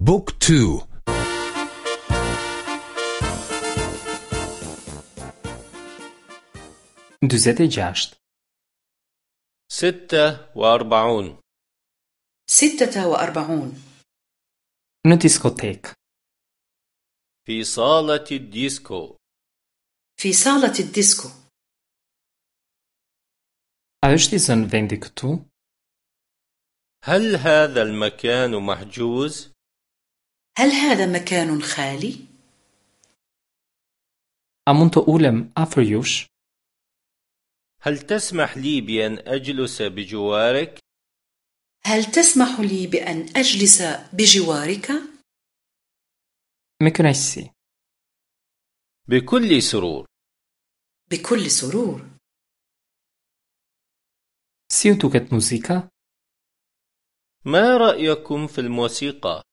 book two dyzet e gjashtë ستة وأربعون ستة وأربعون Në diskotekë. في صالة الديسكو في صالة الديسكو i zënë vendi këtu? هل هذا المكان محجوز؟ هل هذا مكان خالي؟ Ulem afër jush? هل تسمح لي بأن أجلس بجوارك؟ هل تسمح لي بأن أجلس بجوارك؟ Kënaqësi. بكل سرور بكل سرور duket muzika? ما رأيكم في الموسيقى؟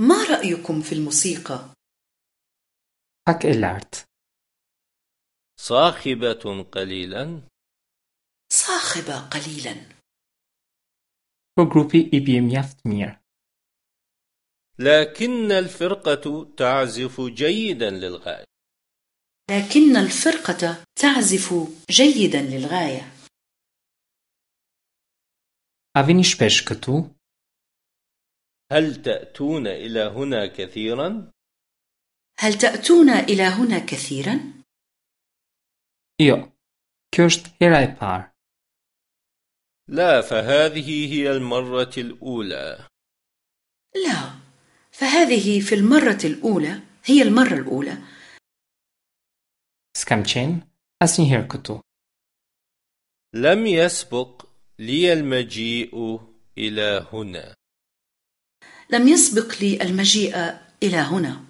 ما رأيكم في الموسيقى؟ Pak lartë. صاخبة قليلا صاخبة قليلا bie mjaft mirë. لكن الفرقة تعزف جيدا للغاية لكن الفرقة تعزف جيدا للغاية vini shpesh këtu? هل تأتون إلى هنا كثيرا؟ هل تأتون إلى هنا كثيرا؟ Jo. Kjo është hera e parë. لا فهذه هي المرة الأولى لا فهذه في المرة الأولى هي المرة الأولى S'kam qenë asnjëherë këtu. لم يسبق لي المجيء إلى هنا لم يسبق لي المجيء إلى هنا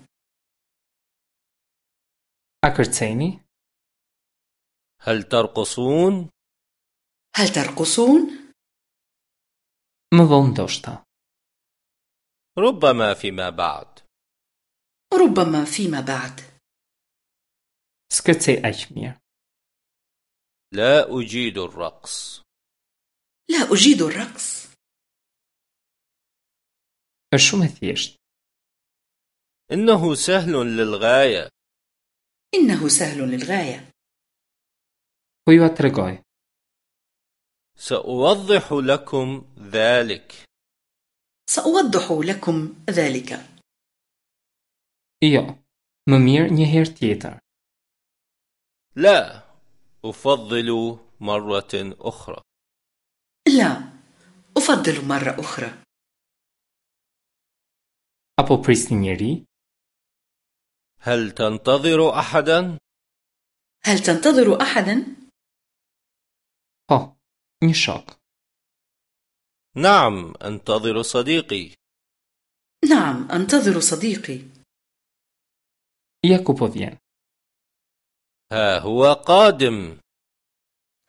kërceni? هل ترقصون؟ هل ترقصون؟ Vonë ndoshta. ربما فيما بعد ربما فيما بعد aq mirë. لا أجيد الرقص لا أجيد الرقص إنه سهل للغاية. إنه سهل للغاية. Po ju a tregoj. سأوضح لكم ذلك. سأوضح لكم ذلك. Jo. Më mirë një herë tjetër. لا أفضل مرة أخرى. لا أفضل مرة أخرى. Apo prisni njeri? هل تنتظر أحدا؟ هل تنتظر أحدا؟ Po. Një shok. نعم أنتظر صديقي نعم أنتظر صديقي po vjen. ها هو قادم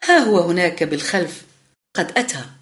ها هو هناك بالخلف قد أتى